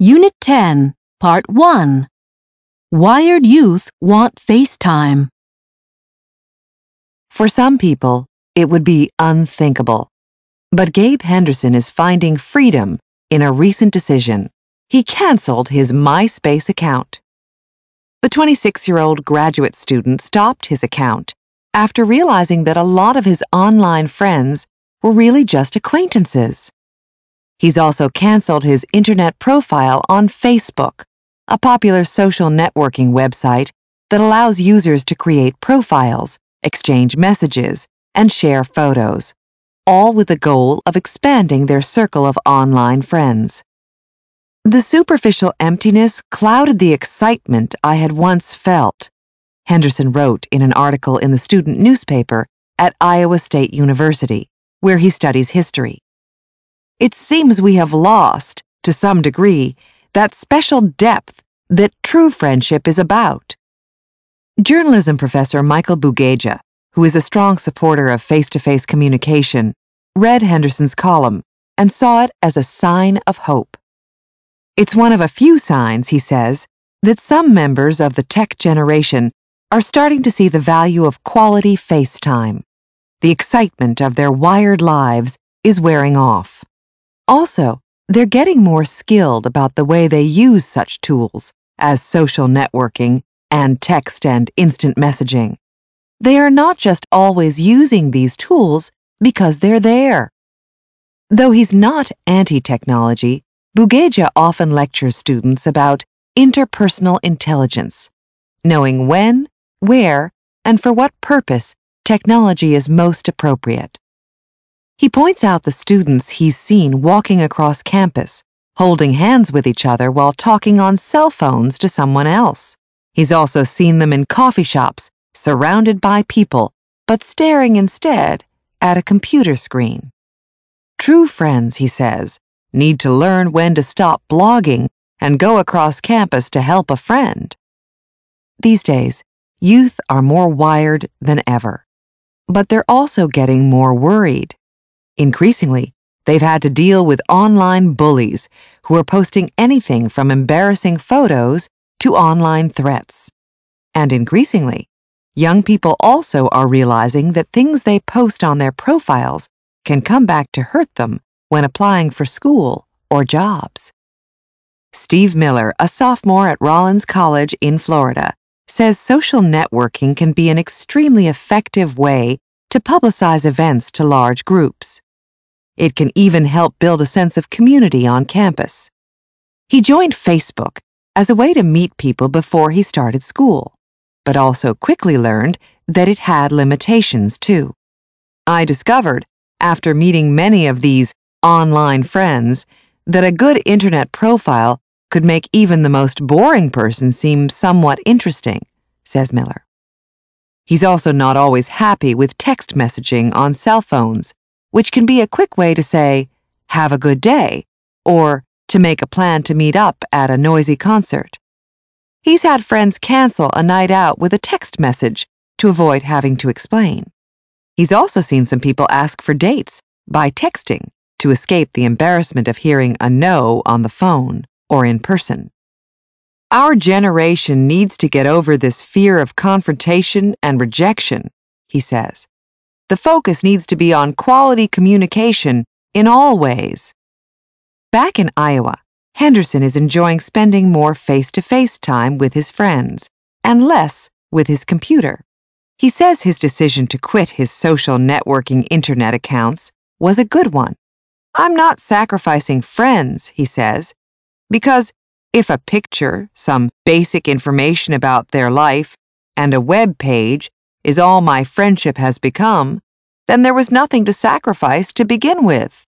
Unit 10, Part 1 Wired Youth Want FaceTime. For some people, it would be unthinkable. But Gabe Henderson is finding freedom in a recent decision. He canceled his MySpace account. The 26 year old graduate student stopped his account after realizing that a lot of his online friends were really just acquaintances. He's also canceled his internet profile on Facebook, a popular social networking website that allows users to create profiles, exchange messages, and share photos, all with the goal of expanding their circle of online friends. The superficial emptiness clouded the excitement I had once felt, Henderson wrote in an article in the student newspaper at Iowa State University, where he studies history. It seems we have lost, to some degree, that special depth that true friendship is about. Journalism professor Michael Bugeja, who is a strong supporter of face to face communication, read Henderson's column and saw it as a sign of hope. It's one of a few signs, he says, that some members of the tech generation are starting to see the value of quality FaceTime. The excitement of their wired lives is wearing off. Also, they're getting more skilled about the way they use such tools as social networking and text and instant messaging. They are not just always using these tools because they're there. Though he's not anti technology, Bugeja often lectures students about interpersonal intelligence, knowing when, where, and for what purpose technology is most appropriate. He points out the students he's seen walking across campus, holding hands with each other while talking on cell phones to someone else. He's also seen them in coffee shops, surrounded by people, but staring instead at a computer screen. True friends, he says, need to learn when to stop blogging and go across campus to help a friend. These days, youth are more wired than ever, but they're also getting more worried. Increasingly, they've had to deal with online bullies who are posting anything from embarrassing photos to online threats. And increasingly, young people also are realizing that things they post on their profiles can come back to hurt them when applying for school or jobs. Steve Miller, a sophomore at Rollins College in Florida, says social networking can be an extremely effective way to publicize events to large groups. It can even help build a sense of community on campus. He joined Facebook as a way to meet people before he started school, but also quickly learned that it had limitations too. I discovered, after meeting many of these online friends, that a good internet profile could make even the most boring person seem somewhat interesting, says Miller. He's also not always happy with text messaging on cell phones which can be a quick way to say, have a good day, or to make a plan to meet up at a noisy concert. He's had friends cancel a night out with a text message to avoid having to explain. He's also seen some people ask for dates by texting to escape the embarrassment of hearing a no on the phone or in person. Our generation needs to get over this fear of confrontation and rejection, he says. The focus needs to be on quality communication in all ways. Back in Iowa, Henderson is enjoying spending more face to face time with his friends and less with his computer. He says his decision to quit his social networking internet accounts was a good one. I'm not sacrificing friends, he says, because if a picture, some basic information about their life, and a web page is all my friendship has become, then there was nothing to sacrifice to begin with.